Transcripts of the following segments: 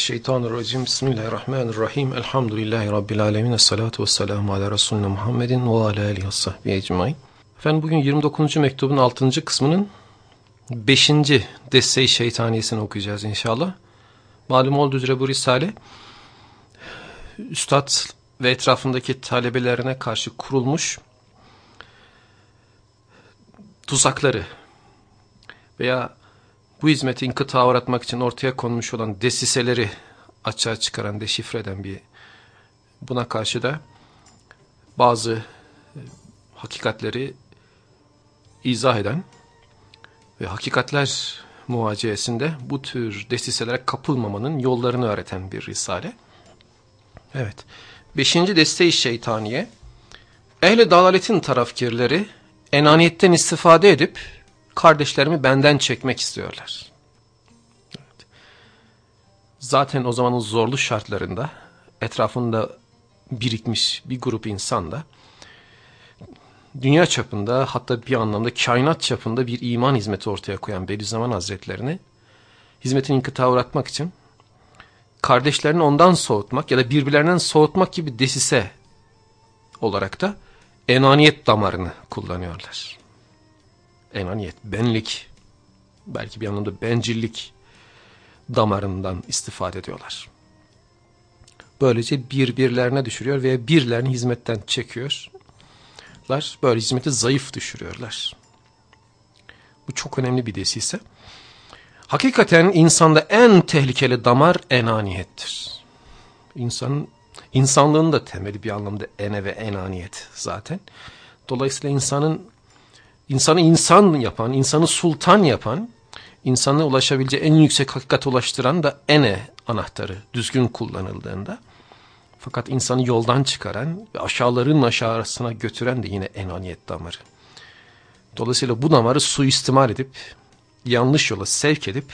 mineşşeytanirracim. Bismillahirrahmanirrahim. Elhamdülillahi rabbil alamin. Essalatu vesselamu ala resulina Muhammedin ve ala alihi ve sahbihi ecmaîn. Efendim bugün 29. mektubun 6. kısmının 5. deste-i şeytaniyesini okuyacağız inşallah. Malum olduğu üzere bu risale üstad ve etrafındaki talebelerine karşı kurulmuş tuzakları veya bu hizmeti inkıta uğratmak için ortaya konmuş olan desiseleri açığa çıkaran, deşifre eden bir buna karşı da bazı e, hakikatleri izah eden ve hakikatler muvaciyesinde bu tür desiselere kapılmamanın yollarını öğreten bir risale. Evet. Beşinci deste-i şeytaniye. Ehli dalaletin tarafkirleri enaniyetten istifade edip kardeşlerimi benden çekmek istiyorlar. Evet. Zaten o zamanın zorlu şartlarında etrafında birikmiş bir grup insan da dünya çapında hatta bir anlamda kainat çapında bir iman hizmeti ortaya koyan Bediüzzaman Hazretlerini hizmetin inkıta uğratmak için kardeşlerini ondan soğutmak ya da birbirlerinden soğutmak gibi desise olarak da enaniyet damarını kullanıyorlar. Enaniyet, benlik, belki bir anlamda bencillik damarından istifade ediyorlar. Böylece birbirlerine düşürüyor veya birilerini hizmetten çekiyor. Böyle hizmeti zayıf düşürüyorlar. Bu çok önemli bir desise. Hakikaten insanda en tehlikeli damar enaniyettir. İnsanın, insanlığın da temeli bir anlamda ene ve enaniyet zaten. Dolayısıyla insanın insanı insan yapan, insanı sultan yapan, insana ulaşabileceği en yüksek hakikate ulaştıran da ene anahtarı düzgün kullanıldığında. Fakat insanı yoldan çıkaran ve aşağıların aşağısına götüren de yine enaniyet damarı. Dolayısıyla bu damarı suistimal edip yanlış yola sevk edip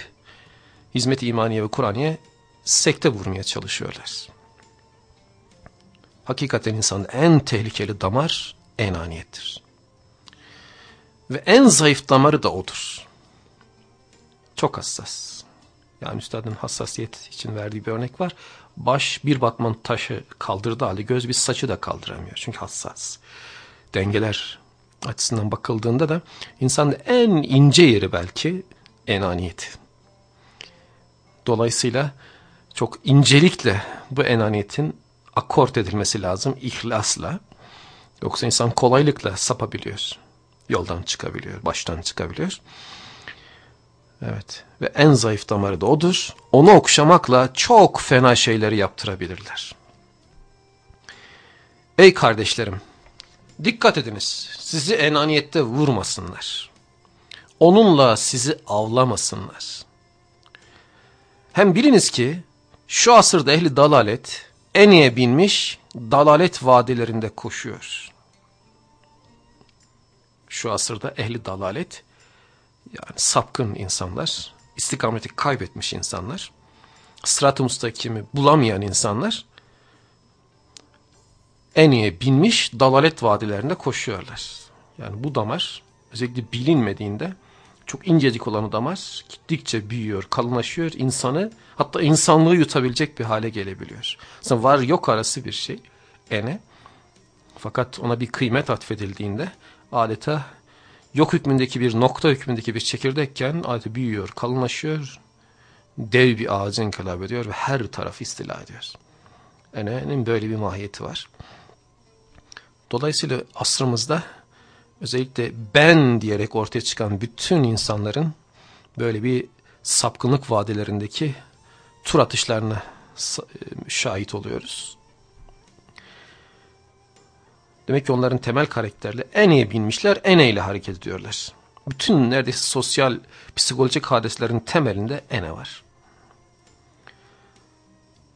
hizmet-i imaniye ve Kur'aniye sekte vurmaya çalışıyorlar. Hakikaten insanın en tehlikeli damar enaniyettir. Ve en zayıf damarı da odur. Çok hassas. Yani üstadın hassasiyet için verdiği bir örnek var. Baş bir batman taşı kaldırdı halde göz bir saçı da kaldıramıyor. Çünkü hassas. Dengeler açısından bakıldığında da insanın en ince yeri belki enaniyet. Dolayısıyla çok incelikle bu enaniyetin akort edilmesi lazım ihlasla. Yoksa insan kolaylıkla sapabiliyor. Yoldan çıkabiliyor, baştan çıkabiliyor. Evet ve en zayıf damarı da odur. Onu okşamakla çok fena şeyleri yaptırabilirler. Ey kardeşlerim Dikkat ediniz sizi enaniyette vurmasınlar. Onunla sizi avlamasınlar. Hem biliniz ki şu asırda ehli dalalet eniye binmiş dalalet vadilerinde koşuyor. Şu asırda ehli dalalet yani sapkın insanlar, istikameti kaybetmiş insanlar, sırat-ı mustakimi bulamayan insanlar en iyi binmiş dalalet vadilerinde koşuyorlar. Yani bu damar özellikle bilinmediğinde çok incecik olan o damar gittikçe büyüyor, kalınlaşıyor, insanı hatta insanlığı yutabilecek bir hale gelebiliyor. Aslında var yok arası bir şey ene. Fakat ona bir kıymet atfedildiğinde adeta yok hükmündeki bir nokta hükmündeki bir çekirdekken adeta büyüyor, kalınlaşıyor, dev bir ağacı inkılap ediyor ve her tarafı istila ediyor. Ene'nin böyle bir mahiyeti var. Dolayısıyla asrımızda özellikle ben diyerek ortaya çıkan bütün insanların böyle bir sapkınlık vadelerindeki tur atışlarına e, şahit oluyoruz. Demek ki onların temel karakterle en iyi bilmişler, en ile hareket ediyorlar. Bütün neredeyse sosyal, psikolojik hadiselerin temelinde ene var.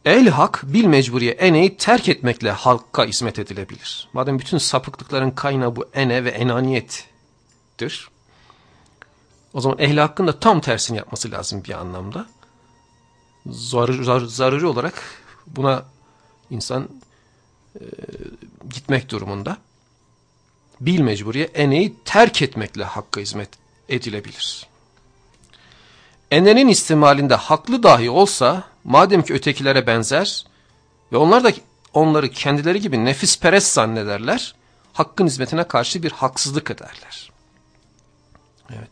El hak bil mecburiye eneyi terk etmekle halka hizmet edilebilir. Madem bütün sapıklıkların kaynağı bu ene ve enaniyettir. O zaman ehli hakkın da tam tersini yapması lazım bir anlamda. Zar, zar, zaruri olarak buna insan e, gitmek durumunda. Bil mecburiye eneyi terk etmekle hakka hizmet edilebilir. enenin istimalinde haklı dahi olsa madem ki ötekilere benzer ve onlar da onları kendileri gibi nefis perest zannederler, hakkın hizmetine karşı bir haksızlık ederler. Evet.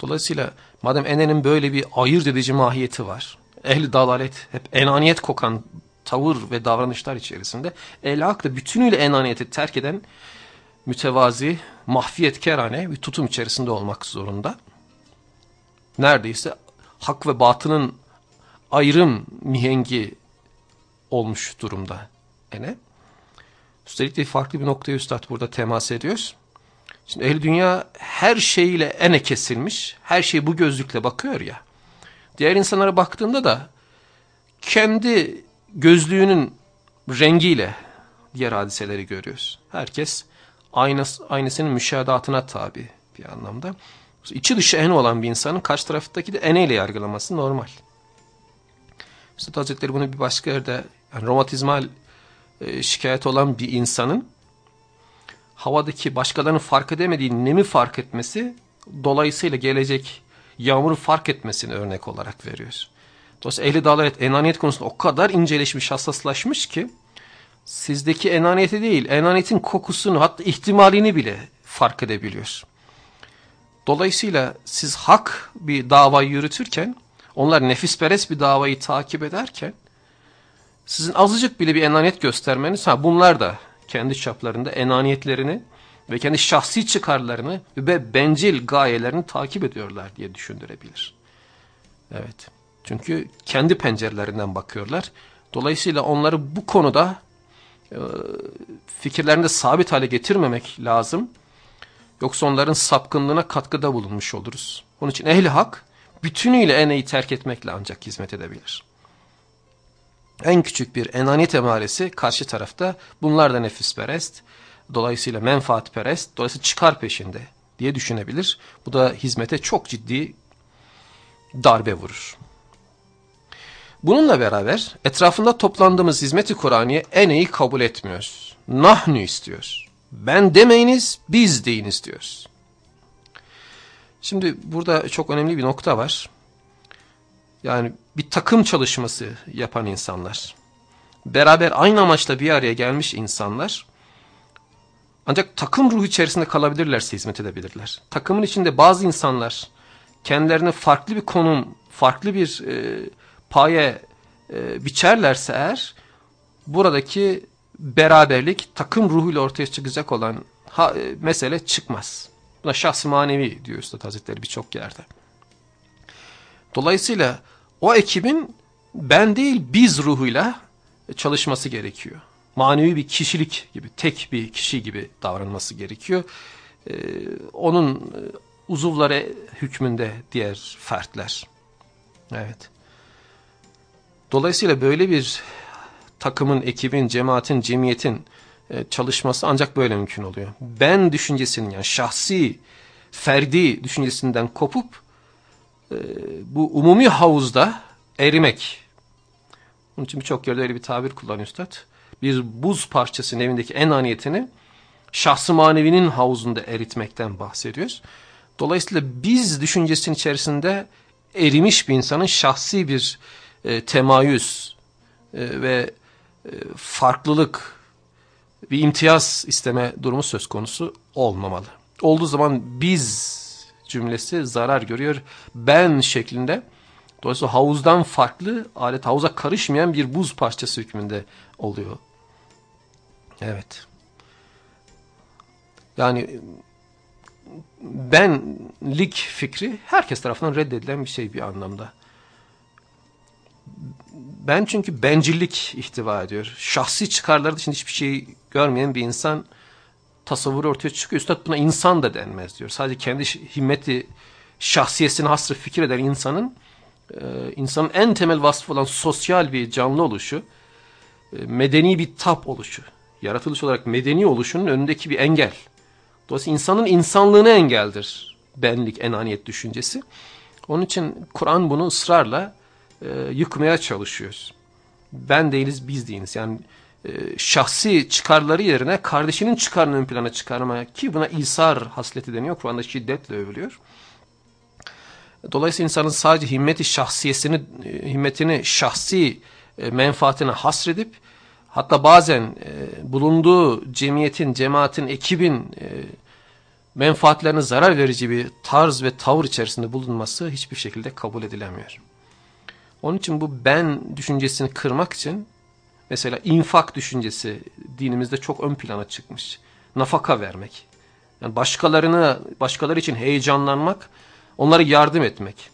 Dolayısıyla madem enenin böyle bir ayırt edici mahiyeti var, ehli dalalet hep enaniyet kokan tavır ve davranışlar içerisinde el hak da bütünüyle enaniyeti terk eden mütevazi, mahfiyetkerane bir tutum içerisinde olmak zorunda. Neredeyse hak ve batının ayrım mihengi olmuş durumda ene. Üstelik de farklı bir noktaya üstad burada temas ediyoruz. Şimdi ehli dünya her şeyle ene kesilmiş, her şey bu gözlükle bakıyor ya. Diğer insanlara baktığında da kendi gözlüğünün rengiyle diğer hadiseleri görüyoruz. Herkes aynası, aynısının müşahadatına tabi bir anlamda. İçi dışı en olan bir insanın karşı taraftaki de eneyle yargılaması normal. Üstad Hazretleri bunu bir başka yerde yani romatizmal e, şikayet olan bir insanın havadaki başkalarının fark edemediği nemi fark etmesi dolayısıyla gelecek yağmuru fark etmesini örnek olarak veriyoruz. Dolayısıyla ehli dalalet enaniyet konusunda o kadar inceleşmiş, hassaslaşmış ki sizdeki enaniyeti değil, enaniyetin kokusunu hatta ihtimalini bile fark edebiliyor. Dolayısıyla siz hak bir davayı yürütürken, onlar nefisperest bir davayı takip ederken, sizin azıcık bile bir enaniyet göstermeniz, ha bunlar da kendi çaplarında enaniyetlerini ve kendi şahsi çıkarlarını ve bencil gayelerini takip ediyorlar diye düşündürebilir. Evet. Çünkü kendi pencerelerinden bakıyorlar. Dolayısıyla onları bu konuda e, fikirlerinde sabit hale getirmemek lazım. Yoksa onların sapkınlığına katkıda bulunmuş oluruz. Onun için ehli hak bütünüyle eneyi terk etmekle ancak hizmet edebilir. En küçük bir enaniyet emaresi karşı tarafta bunlar da nefisperest, dolayısıyla menfaatperest, dolayısıyla çıkar peşinde diye düşünebilir. Bu da hizmete çok ciddi darbe vurur. Bununla beraber etrafında toplandığımız hizmeti Kur'an'ı en iyi kabul etmiyoruz. Nahnu istiyoruz. Ben demeyiniz, biz deyiniz diyoruz. Şimdi burada çok önemli bir nokta var. Yani bir takım çalışması yapan insanlar. Beraber aynı amaçla bir araya gelmiş insanlar. Ancak takım ruhu içerisinde kalabilirlerse hizmet edebilirler. Takımın içinde bazı insanlar kendilerine farklı bir konum, farklı bir e, paye e, biçerlerse eğer buradaki beraberlik takım ruhuyla ortaya çıkacak olan ha, e, mesele çıkmaz. Buna şahs manevi diyor Üstad Hazretleri birçok yerde. Dolayısıyla o ekibin ben değil biz ruhuyla çalışması gerekiyor. Manevi bir kişilik gibi, tek bir kişi gibi davranması gerekiyor. Ee, onun e, uzuvları hükmünde diğer fertler. Evet. Dolayısıyla böyle bir takımın, ekibin, cemaatin, cemiyetin e, çalışması ancak böyle mümkün oluyor. Ben düşüncesinin yani şahsi, ferdi düşüncesinden kopup e, bu umumi havuzda erimek. Onun için birçok yerde öyle bir tabir kullanıyor üstad. Bir buz parçasının evindeki en aniyetini şahsı manevinin havuzunda eritmekten bahsediyoruz. Dolayısıyla biz düşüncesinin içerisinde erimiş bir insanın şahsi bir e, temayüz e, ve e, farklılık, bir imtiyaz isteme durumu söz konusu olmamalı. Olduğu zaman biz cümlesi zarar görüyor. Ben şeklinde. Dolayısıyla havuzdan farklı, alet havuza karışmayan bir buz parçası hükmünde oluyor. Evet. Yani benlik fikri herkes tarafından reddedilen bir şey bir anlamda. Ben çünkü bencillik ihtiva ediyor. Şahsi çıkarları dışında hiçbir şey görmeyen bir insan tasavvuru ortaya çıkıyor. Üstad buna insan da denmez diyor. Sadece kendi himmeti, şahsiyesini hasrı fikir eden insanın e, insanın en temel vasfı olan sosyal bir canlı oluşu, e, medeni bir tap oluşu, yaratılış olarak medeni oluşunun önündeki bir engel. Dolayısıyla insanın insanlığını engeldir benlik, enaniyet düşüncesi. Onun için Kur'an bunu ısrarla e, yıkmaya çalışıyoruz. Ben değiliz, biz değiliz. Yani e, şahsi çıkarları yerine kardeşinin çıkarını ön plana çıkarma ki buna İsar hasleti deniyor. Kur'an'da şiddetle övülüyor. Dolayısıyla insanın sadece himmeti şahsiyesini, himmetini şahsi e, menfaatine hasredip hatta bazen e, bulunduğu cemiyetin, cemaatin, ekibin e, menfaatlerine zarar verici bir tarz ve tavır içerisinde bulunması hiçbir şekilde kabul edilemiyor. Onun için bu ben düşüncesini kırmak için mesela infak düşüncesi dinimizde çok ön plana çıkmış. Nafaka vermek. Yani başkalarını, başkaları için heyecanlanmak, onlara yardım etmek.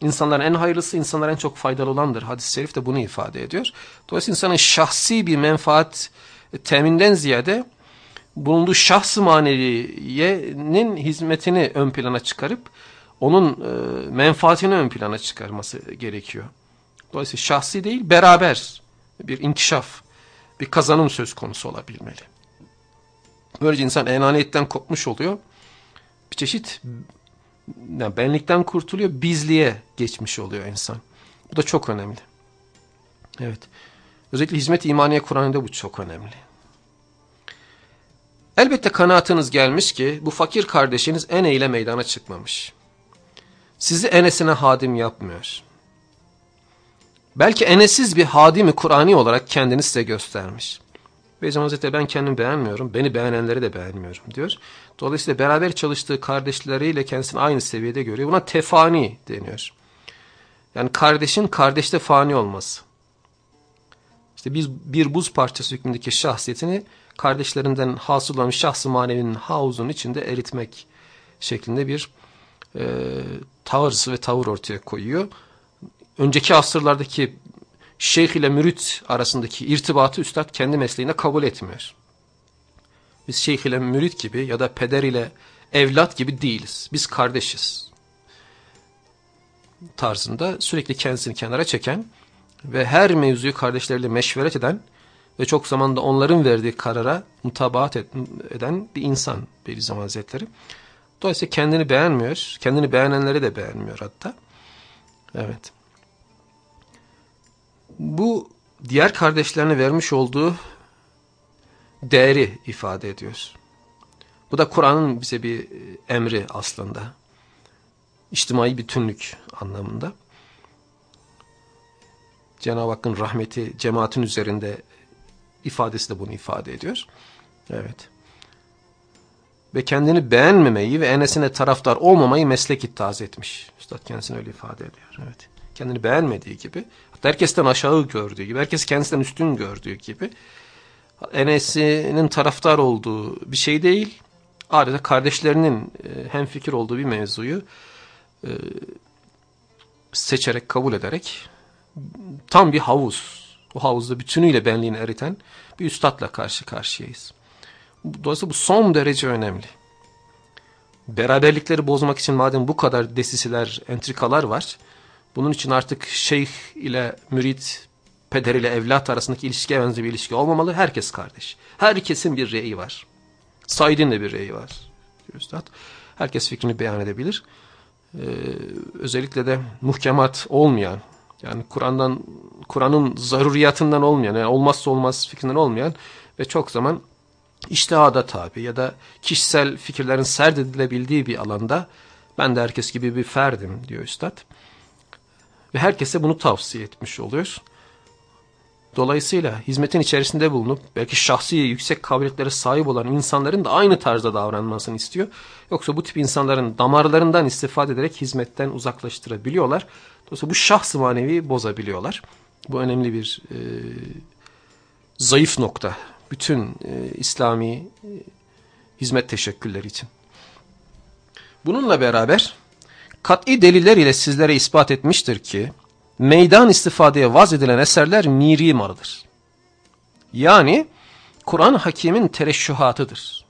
İnsanların en hayırlısı, insanlara en çok faydalı olandır. Hadis-i şerif de bunu ifade ediyor. Dolayısıyla insanın şahsi bir menfaat teminden ziyade bulunduğu şahs-ı maneviyenin hizmetini ön plana çıkarıp onun e, menfaatini ön plana çıkarması gerekiyor. Dolayısıyla şahsi değil beraber bir inkişaf, bir kazanım söz konusu olabilmeli. Böylece insan enaniyetten kopmuş oluyor. Bir çeşit yani benlikten kurtuluyor, bizliğe geçmiş oluyor insan. Bu da çok önemli. Evet. Özellikle hizmet imaniye Kur'an'da bu çok önemli. Elbette kanaatınız gelmiş ki bu fakir kardeşiniz Ene ile meydana çıkmamış. Sizi Enes'ine hadim yapmıyor. Belki Enes'iz bir hadimi Kur'ani olarak kendini size göstermiş. Beyzam Hazretleri ben kendimi beğenmiyorum, beni beğenenleri de beğenmiyorum diyor. Dolayısıyla beraber çalıştığı kardeşleriyle kendisini aynı seviyede görüyor. Buna tefani deniyor. Yani kardeşin kardeşte fani olması. İşte biz bir buz parçası hükmündeki şahsiyetini kardeşlerinden hasıl olan şahsı manevinin havuzun içinde eritmek şeklinde bir e, tavır ve tavır ortaya koyuyor. Önceki asırlardaki şeyh ile mürit arasındaki irtibatı üstad kendi mesleğinde kabul etmiyor. Biz şeyh ile mürit gibi ya da peder ile evlat gibi değiliz. Biz kardeşiz. Tarzında sürekli kendisini kenara çeken ve her mevzuyu kardeşleriyle meşveret eden ve çok zamanda onların verdiği karara mutabaat eden bir insan Bediüzzaman Hazretleri. Dolayısıyla kendini beğenmiyor. Kendini beğenenleri de beğenmiyor hatta. Evet. Bu diğer kardeşlerine vermiş olduğu değeri ifade ediyor. Bu da Kur'an'ın bize bir emri aslında. İçtimai bütünlük anlamında. Cenab-ı Hakk'ın rahmeti cemaatin üzerinde ifadesi de bunu ifade ediyor. Evet. Ve kendini beğenmemeyi ve enesine taraftar olmamayı meslek iddiaz etmiş. Üstad kendisini öyle ifade ediyor. Evet. Kendini beğenmediği gibi, hatta herkesten aşağı gördüğü gibi, herkes kendisinden üstün gördüğü gibi, enesinin taraftar olduğu bir şey değil, adeta kardeşlerinin e, hem fikir olduğu bir mevzuyu e, seçerek, kabul ederek tam bir havuz, o havuzda bütünüyle benliğini eriten bir üstadla karşı karşıyayız. Dolayısıyla bu son derece önemli. Beraberlikleri bozmak için madem bu kadar desiseler, entrikalar var, bunun için artık şeyh ile mürit, peder ile evlat arasındaki ilişkiye benzer bir ilişki olmamalı. Herkes kardeş. Herkesin bir reyi var. Said'in de bir reyi var. Üstad. Herkes fikrini beyan edebilir. Ee, özellikle de muhkemat olmayan, yani Kur'an'dan Kur'an'ın zaruriyatından olmayan, yani olmazsa olmaz fikrinden olmayan ve çok zaman iştihada tabi ya da kişisel fikirlerin serdedilebildiği bir alanda ben de herkes gibi bir ferdim diyor Üstad. Ve herkese bunu tavsiye etmiş oluyor. Dolayısıyla hizmetin içerisinde bulunup belki şahsi yüksek kabiliyetlere sahip olan insanların da aynı tarzda davranmasını istiyor. Yoksa bu tip insanların damarlarından istifade ederek hizmetten uzaklaştırabiliyorlar. Dolayısıyla bu şahs manevi bozabiliyorlar. Bu önemli bir e, zayıf nokta. Bütün e, İslami e, hizmet teşekkülleri için. Bununla beraber kat'i deliller ile sizlere ispat etmiştir ki meydan istifadeye vaz edilen eserler miri malıdır. Yani Kur'an hakimin tereşşuhatıdır.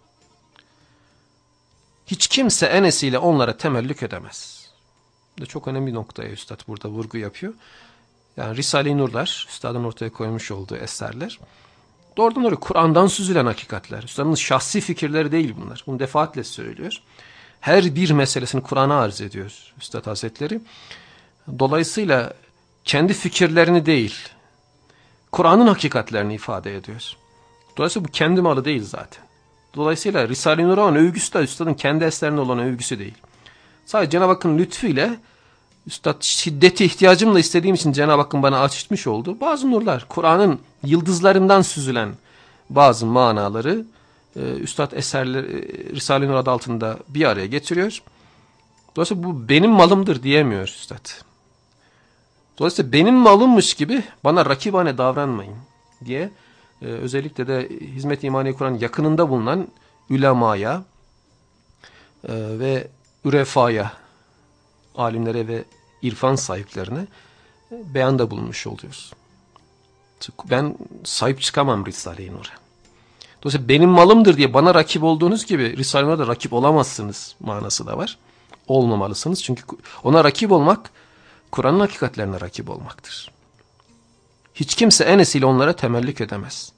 Hiç kimse enesiyle onlara temellük edemez. Da çok önemli bir noktaya Üstad burada vurgu yapıyor. Yani Risale-i Nurlar, Üstad'ın ortaya koymuş olduğu eserler. Doğrudan doğru Kur'an'dan süzülen hakikatler. Üstad'ın şahsi fikirleri değil bunlar. Bunu defaatle söylüyor. Her bir meselesini Kur'an'a arz ediyor Üstad Hazretleri. Dolayısıyla kendi fikirlerini değil, Kur'an'ın hakikatlerini ifade ediyor. Dolayısıyla bu kendi malı değil zaten. Dolayısıyla Risale-i Nur'un övgüsü de Üstad'ın kendi eserine olan övgüsü değil. Sadece Cenab-ı Hakk'ın lütfuyla Üstad şiddeti ihtiyacımla istediğim için Cenab-ı Hakk'ın bana açmış oldu. Bazı nurlar, Kur'an'ın yıldızlarından süzülen bazı manaları e, Üstad eserleri e, Risale-i Nur adı altında bir araya getiriyor. Dolayısıyla bu benim malımdır diyemiyor Üstad. Dolayısıyla benim malımmış gibi bana rakibane davranmayın diye e, özellikle de hizmet imani Kur'an yakınında bulunan ülemaya e, ve ürefaya, alimlere ve irfan sahiplerine e, beyanda bulunmuş oluyoruz. Ben sahip çıkamam Risale-i Nur'a. Dolayısıyla benim malımdır diye bana rakip olduğunuz gibi Risale-i Nur'a da rakip olamazsınız manası da var. Olmamalısınız çünkü ona rakip olmak Kur'an'ın hakikatlerine rakip olmaktır. Hiç kimse enesiyle onlara temellik edemez.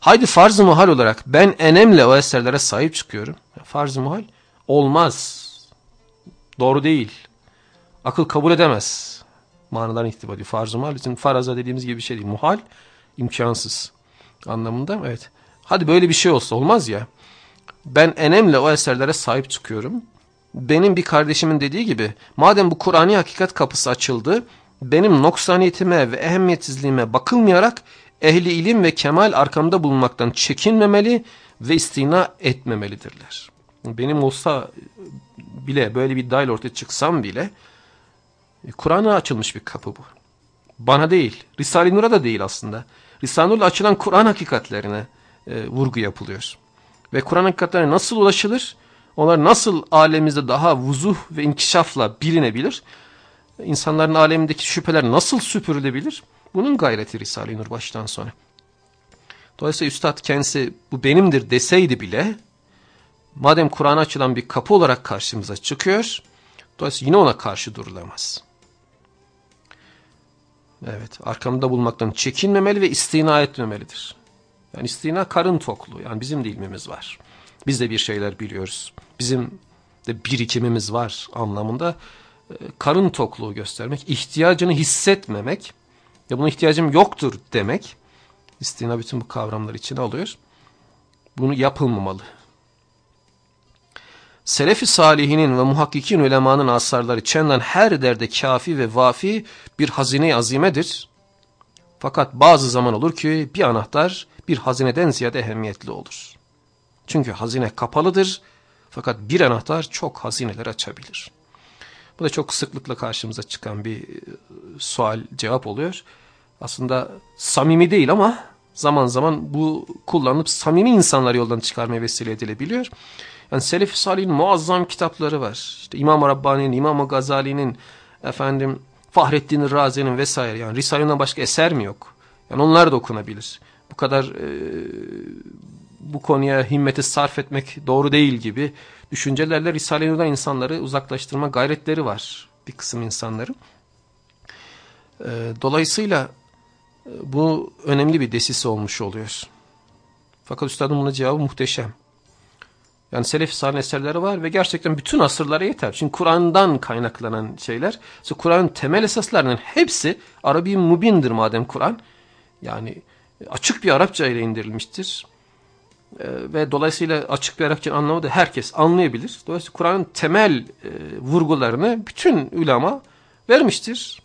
Haydi farz-ı muhal olarak ben enemle o eserlere sahip çıkıyorum. Farz-ı muhal olmaz. Doğru değil. Akıl kabul edemez. Manaların ihtiba Farz-ı muhal için faraza dediğimiz gibi bir şey değil. Muhal imkansız anlamında. Evet. Hadi böyle bir şey olsa olmaz ya. Ben enemle o eserlere sahip çıkıyorum. Benim bir kardeşimin dediği gibi madem bu Kur'an'ı hakikat kapısı açıldı benim noksaniyetime ve ehemmiyetsizliğime bakılmayarak ehli ilim ve kemal arkamda bulunmaktan çekinmemeli ve istina etmemelidirler. Benim olsa bile böyle bir dahil ortaya çıksam bile Kur'an'a açılmış bir kapı bu. Bana değil, Risale-i Nur'a da değil aslında. Risale-i Nur'la açılan Kur'an hakikatlerine e, vurgu yapılıyor. Ve Kur'an hakikatlerine nasıl ulaşılır? Onlar nasıl alemimizde daha vuzuh ve inkişafla bilinebilir? İnsanların alemindeki şüpheler nasıl süpürülebilir? Bunun gayreti Risale-i Nur baştan sona. Dolayısıyla Üstad kendisi bu benimdir deseydi bile madem Kur'an'a açılan bir kapı olarak karşımıza çıkıyor dolayısıyla yine ona karşı durulamaz. Evet arkamda bulmaktan çekinmemeli ve istina etmemelidir. Yani istina karın tokluğu yani bizim de ilmimiz var. Biz de bir şeyler biliyoruz. Bizim de birikimimiz var anlamında e, karın tokluğu göstermek, ihtiyacını hissetmemek ve buna ihtiyacım yoktur demek. İstina bütün bu kavramlar içine alıyor. Bunu yapılmamalı. Selefi salihinin ve muhakkikin ulemanın asarları çenden her derde kafi ve vafi bir hazine azimedir. Fakat bazı zaman olur ki bir anahtar bir hazineden ziyade ehemmiyetli olur. Çünkü hazine kapalıdır fakat bir anahtar çok hazineler açabilir. Bu da çok sıklıkla karşımıza çıkan bir e, sual cevap oluyor. Aslında samimi değil ama zaman zaman bu kullanılıp samimi insanları yoldan çıkarmaya vesile edilebiliyor. Yani Selef-i Salih'in muazzam kitapları var. İşte İmam-ı Rabbani'nin, İmam-ı Gazali'nin, efendim Fahrettin Razi'nin vesaire. Yani Risale'den başka eser mi yok? Yani onlar da okunabilir. Bu kadar e, bu konuya himmeti sarf etmek doğru değil gibi düşüncelerle Risale-i Nur'dan insanları uzaklaştırma gayretleri var bir kısım insanların. Dolayısıyla bu önemli bir desisi olmuş oluyor. Fakat üstadın bunun cevabı muhteşem. Yani Selef-i Salih eserleri var ve gerçekten bütün asırlara yeter. Çünkü Kur'an'dan kaynaklanan şeyler. Kur'an'ın temel esaslarının hepsi Arabi Mubin'dir madem Kur'an. Yani açık bir Arapça ile indirilmiştir. Ee, ve dolayısıyla açık bir Arapça anlamı da herkes anlayabilir. Dolayısıyla Kur'an'ın temel e, vurgularını bütün ulema vermiştir.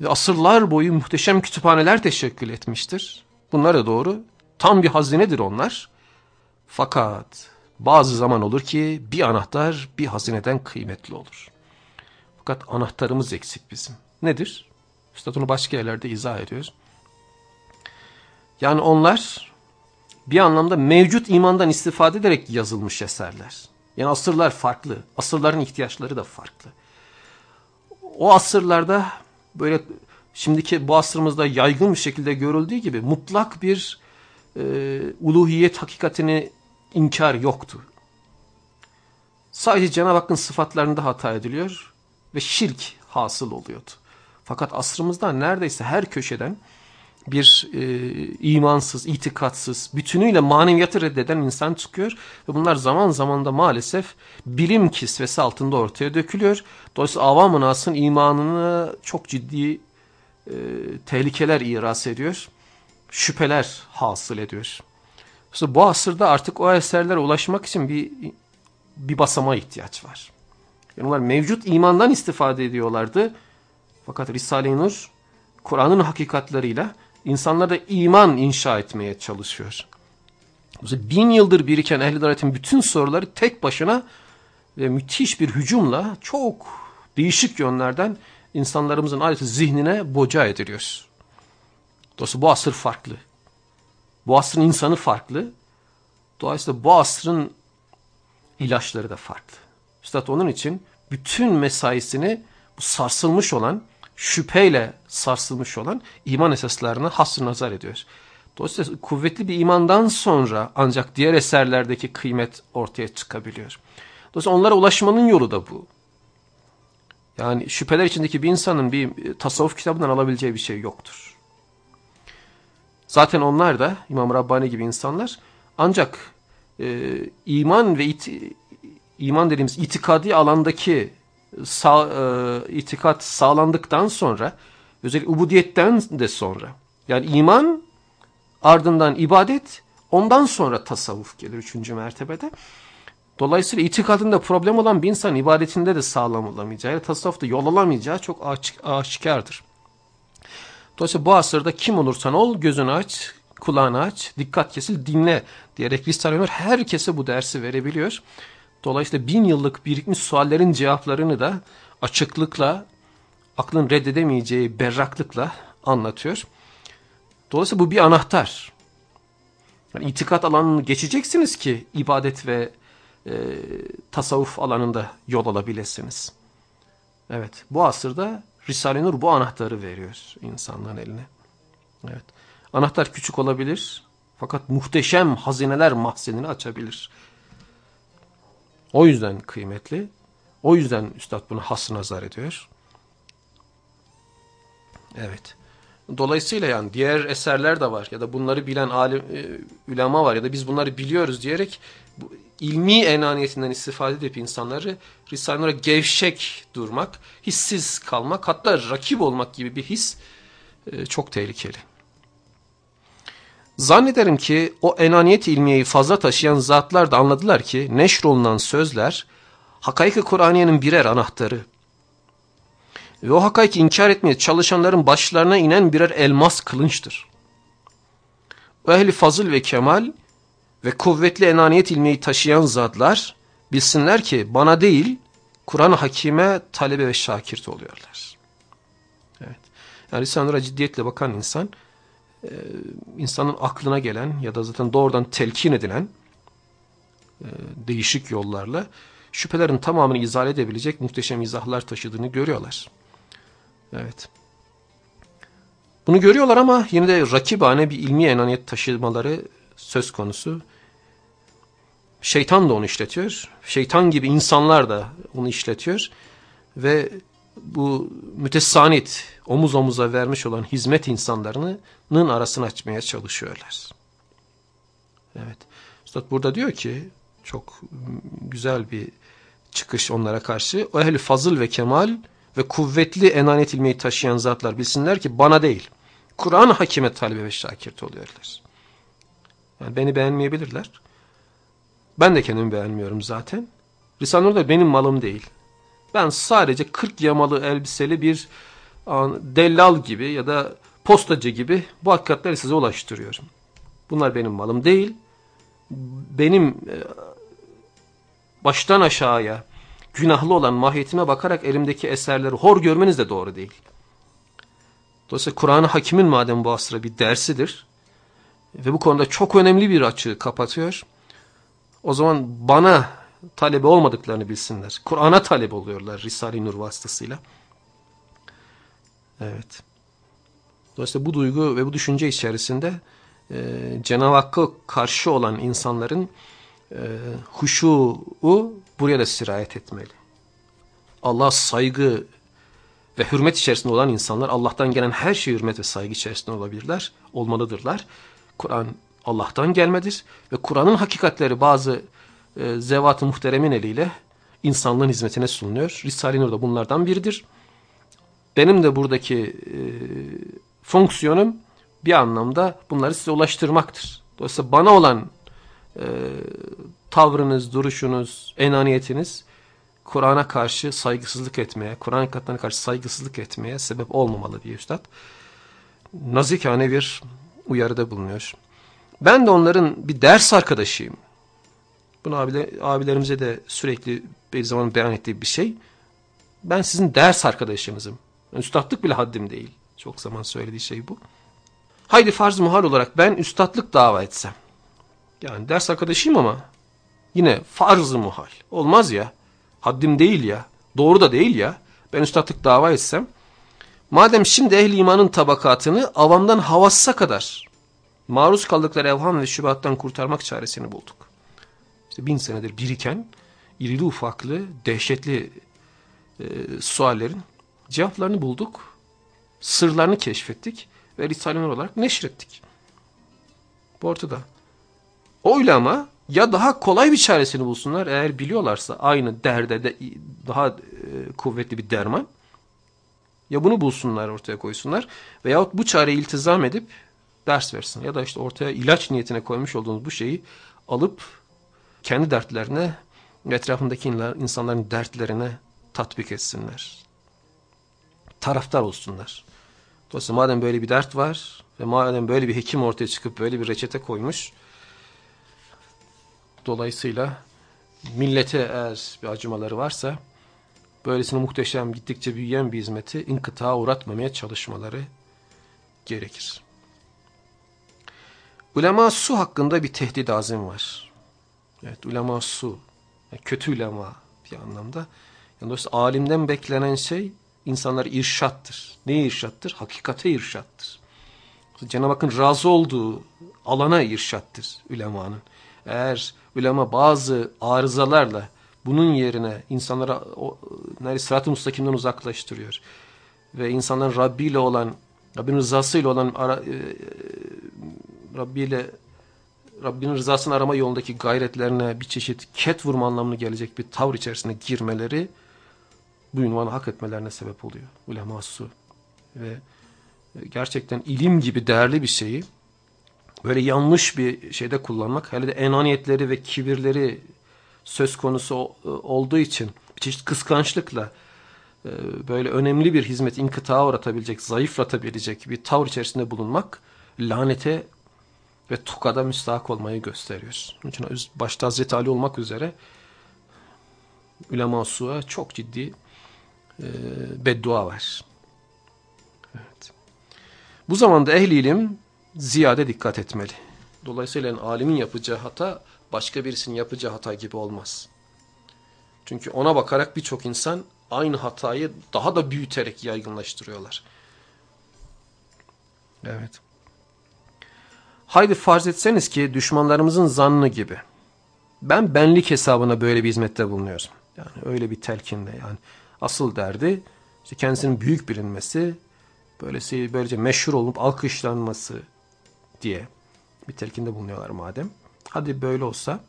Ve asırlar boyu muhteşem kütüphaneler teşekkül etmiştir. Bunlar da doğru. Tam bir hazinedir onlar. Fakat bazı zaman olur ki bir anahtar bir hazineden kıymetli olur. Fakat anahtarımız eksik bizim. Nedir? Üstad onu başka yerlerde izah ediyor. Yani onlar bir anlamda mevcut imandan istifade ederek yazılmış eserler. Yani asırlar farklı. Asırların ihtiyaçları da farklı. O asırlarda böyle şimdiki bu asrımızda yaygın bir şekilde görüldüğü gibi mutlak bir e, uluhiyet hakikatini inkar yoktu. Sadece Cenab-ı Hakk'ın sıfatlarında hata ediliyor ve şirk hasıl oluyordu. Fakat asrımızda neredeyse her köşeden bir e, imansız, itikatsız, bütünüyle maneviyatı reddeden insan çıkıyor. Ve bunlar zaman zaman da maalesef bilim kisvesi altında ortaya dökülüyor. Dolayısıyla avam-ı nasın imanını çok ciddi e, tehlikeler iras ediyor. Şüpheler hasıl ediyor. İşte bu asırda artık o eserlere ulaşmak için bir bir basamağa ihtiyaç var. Yani onlar mevcut imandan istifade ediyorlardı. Fakat Risale-i Nur Kur'an'ın hakikatleriyle insanlarda iman inşa etmeye çalışıyor. Bin yıldır biriken ehl dalaletin bütün soruları tek başına ve müthiş bir hücumla çok değişik yönlerden insanlarımızın adeta zihnine boca ediliyor. Dolayısıyla bu asır farklı. Bu asrın insanı farklı. Dolayısıyla bu asrın ilaçları da farklı. Üstad onun için bütün mesaisini bu sarsılmış olan, şüpheyle sarsılmış olan iman esaslarına hasr nazar ediyor. Dolayısıyla kuvvetli bir imandan sonra ancak diğer eserlerdeki kıymet ortaya çıkabiliyor. Dolayısıyla onlara ulaşmanın yolu da bu. Yani şüpheler içindeki bir insanın bir tasavvuf kitabından alabileceği bir şey yoktur. Zaten onlar da İmam Rabbani gibi insanlar ancak e, iman ve it, iman dediğimiz itikadi alandaki sağ, e, itikat sağlandıktan sonra özellikle ubudiyetten de sonra yani iman ardından ibadet ondan sonra tasavvuf gelir üçüncü mertebede. Dolayısıyla itikadında problem olan bir insan ibadetinde de sağlam olamayacağı, yani tasavvufta yol alamayacağı çok açık, aşikardır. Dolayısıyla bu asırda kim olursan ol gözünü aç, kulağını aç, dikkat kesil, dinle diyerek Risale Ömer herkese bu dersi verebiliyor. Dolayısıyla bin yıllık birikmiş suallerin cevaplarını da açıklıkla, aklın reddedemeyeceği berraklıkla anlatıyor. Dolayısıyla bu bir anahtar. Yani itikat alanını geçeceksiniz ki ibadet ve e, tasavvuf alanında yol alabilirsiniz. Evet, bu asırda Risale-i Nur bu anahtarı veriyor insanların eline. Evet. Anahtar küçük olabilir fakat muhteşem hazineler mahzenini açabilir. O yüzden kıymetli. O yüzden Üstad bunu has nazar ediyor. Evet. Dolayısıyla yani diğer eserler de var ya da bunları bilen alim, e, ulema var ya da biz bunları biliyoruz diyerek bu ilmi enaniyetinden istifade edip insanları Risale-i gevşek durmak, hissiz kalmak hatta rakip olmak gibi bir his e, çok tehlikeli. Zannederim ki o enaniyet ilmiyeyi fazla taşıyan zatlar da anladılar ki neşrolunan sözler hakaik-i Kur'aniye'nin birer anahtarı ve o hakaiki inkar etmeye çalışanların başlarına inen birer elmas kılınçtır. O ehli fazıl ve kemal ve kuvvetli enaniyet ilmeği taşıyan zatlar bilsinler ki bana değil Kur'an-ı Hakime talebe ve şakirt oluyorlar. Evet. Yani Risale-i ciddiyetle bakan insan e, insanın aklına gelen ya da zaten doğrudan telkin edilen e, değişik yollarla şüphelerin tamamını izah edebilecek muhteşem izahlar taşıdığını görüyorlar. Evet. Bunu görüyorlar ama yine de rakibane bir ilmi enaniyet taşımaları söz konusu. Şeytan da onu işletiyor. Şeytan gibi insanlar da onu işletiyor. Ve bu mütesanit, omuz omuza vermiş olan hizmet insanlarının arasını açmaya çalışıyorlar. Evet. Üstad burada diyor ki, çok güzel bir çıkış onlara karşı. O ehli fazıl ve kemal ve kuvvetli enanet ilmeği taşıyan zatlar bilsinler ki bana değil, Kur'an hakime talebe ve şakirt oluyorlar. Yani beni beğenmeyebilirler. Ben de kendimi beğenmiyorum zaten. Risale-i da benim malım değil. Ben sadece 40 yamalı elbiseli bir dellal gibi ya da postacı gibi bu hakikatleri size ulaştırıyorum. Bunlar benim malım değil. Benim e, baştan aşağıya günahlı olan mahiyetime bakarak elimdeki eserleri hor görmeniz de doğru değil. Dolayısıyla Kur'an-ı Hakim'in madem bu asra bir dersidir ve bu konuda çok önemli bir açığı kapatıyor. O zaman bana talebe olmadıklarını bilsinler. Kur'an'a talep oluyorlar Risale-i Nur vasıtasıyla. Evet. Dolayısıyla bu duygu ve bu düşünce içerisinde e, Cenab-ı Hakk'a karşı olan insanların e, huşu buraya da sirayet etmeli. Allah saygı ve hürmet içerisinde olan insanlar Allah'tan gelen her şey hürmet ve saygı içerisinde olabilirler, olmalıdırlar. Kur'an Allah'tan gelmedir ve Kur'an'ın hakikatleri bazı e, zevat-ı muhteremin eliyle insanlığın hizmetine sunuluyor. Risale-i Nur da bunlardan biridir. Benim de buradaki e, fonksiyonum bir anlamda bunları size ulaştırmaktır. Dolayısıyla bana olan e, tavrınız, duruşunuz, enaniyetiniz Kur'an'a karşı saygısızlık etmeye, Kur'an hakikatlerine karşı saygısızlık etmeye sebep olmamalı diye üstad. Nazikane bir uyarıda bulunuyor. Ben de onların bir ders arkadaşıyım. Bunu abiler, abilerimize de sürekli bir zaman beyan ettiği bir şey. Ben sizin ders arkadaşınızım. Üstadlık bile haddim değil. Çok zaman söylediği şey bu. Haydi farz muhal olarak ben üstadlık dava etsem. Yani ders arkadaşıyım ama yine farz muhal. Olmaz ya. Haddim değil ya. Doğru da değil ya. Ben üstadlık dava etsem. Madem şimdi ehli imanın tabakatını avamdan havassa kadar maruz kaldıkları evham ve şübattan kurtarmak çaresini bulduk. İşte bin senedir biriken irili ufaklı, dehşetli e, suallerin cevaplarını bulduk. Sırlarını keşfettik ve Risale-i olarak neşrettik. Bu ortada. O ulema ya daha kolay bir çaresini bulsunlar eğer biliyorlarsa aynı derde de daha e, kuvvetli bir derman ya bunu bulsunlar ortaya koysunlar veyahut bu çareyi iltizam edip ders versin ya da işte ortaya ilaç niyetine koymuş olduğunuz bu şeyi alıp kendi dertlerine etrafındaki insanların dertlerine tatbik etsinler. Taraftar olsunlar. Dolayısıyla madem böyle bir dert var ve madem böyle bir hekim ortaya çıkıp böyle bir reçete koymuş dolayısıyla millete eğer bir acımaları varsa böylesine muhteşem gittikçe büyüyen bir hizmeti inkıtağa uğratmamaya çalışmaları gerekir. Ulema su hakkında bir tehdit azim var. Evet ulema su. Yani kötü ulema bir anlamda. Yani dolayısıyla alimden beklenen şey insanlar irşattır. Ne irşattır? Hakikate irşattır. Cenab-ı Hakk'ın razı olduğu alana irşattır ulemanın. Eğer ulema bazı arızalarla bunun yerine insanlara sırat-ı mustakimden uzaklaştırıyor ve insanların Rabbi ile olan Rabbin rızasıyla olan ara, e, Rabbi ile Rabbinin rızasını arama yolundaki gayretlerine bir çeşit ket vurma anlamını gelecek bir tavır içerisine girmeleri bu ünvanı hak etmelerine sebep oluyor. Uleması ve gerçekten ilim gibi değerli bir şeyi böyle yanlış bir şeyde kullanmak hele de enaniyetleri ve kibirleri söz konusu olduğu için bir çeşit kıskançlıkla e, böyle önemli bir hizmet inkıtağa uğratabilecek, zayıflatabilecek bir tavır içerisinde bulunmak lanete ve tukada müstahak olmayı gösteriyor. Onun için başta Hazreti Ali olmak üzere ulema su'a çok ciddi e, beddua var. Evet. Bu zamanda ehli ilim ziyade dikkat etmeli. Dolayısıyla alimin yapacağı hata başka birisinin yapacağı hata gibi olmaz. Çünkü ona bakarak birçok insan aynı hatayı daha da büyüterek yaygınlaştırıyorlar. Evet. Haydi farz etseniz ki düşmanlarımızın zannı gibi. Ben benlik hesabına böyle bir hizmette bulunuyorum. Yani öyle bir telkinle yani. Asıl derdi işte kendisinin büyük bilinmesi, böylesi böylece meşhur olup alkışlanması diye bir telkinde bulunuyorlar madem. Hadi böyle olsa.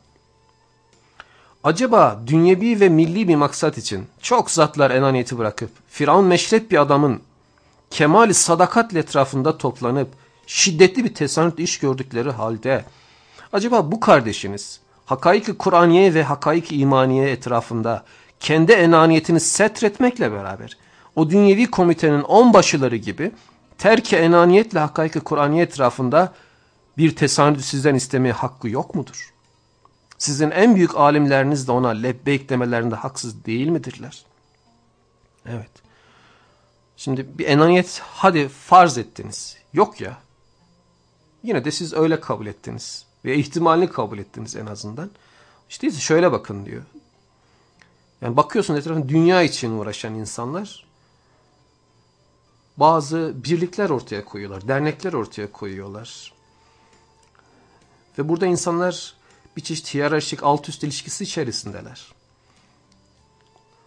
Acaba dünyevi ve milli bir maksat için çok zatlar enaniyeti bırakıp Firavun meşrep bir adamın kemali sadakatle etrafında toplanıp şiddetli bir tesanüt iş gördükleri halde acaba bu kardeşiniz hakaiki Kur'aniye ve hakaiki imaniye etrafında kendi enaniyetini setretmekle beraber o dünyevi komitenin onbaşıları gibi terki enaniyetle hakaiki Kur'aniye etrafında bir tesanüdü sizden istemeye hakkı yok mudur? Sizin en büyük alimleriniz de ona lebbeyk demelerinde haksız değil midirler? Evet. Şimdi bir enaniyet hadi farz ettiniz. Yok ya. Yine de siz öyle kabul ettiniz. Ve ihtimalini kabul ettiniz en azından. İşte şöyle bakın diyor. Yani bakıyorsun etrafında dünya için uğraşan insanlar bazı birlikler ortaya koyuyorlar. Dernekler ortaya koyuyorlar. Ve burada insanlar bir çeşit hiyerarşik alt üst ilişkisi içerisindeler.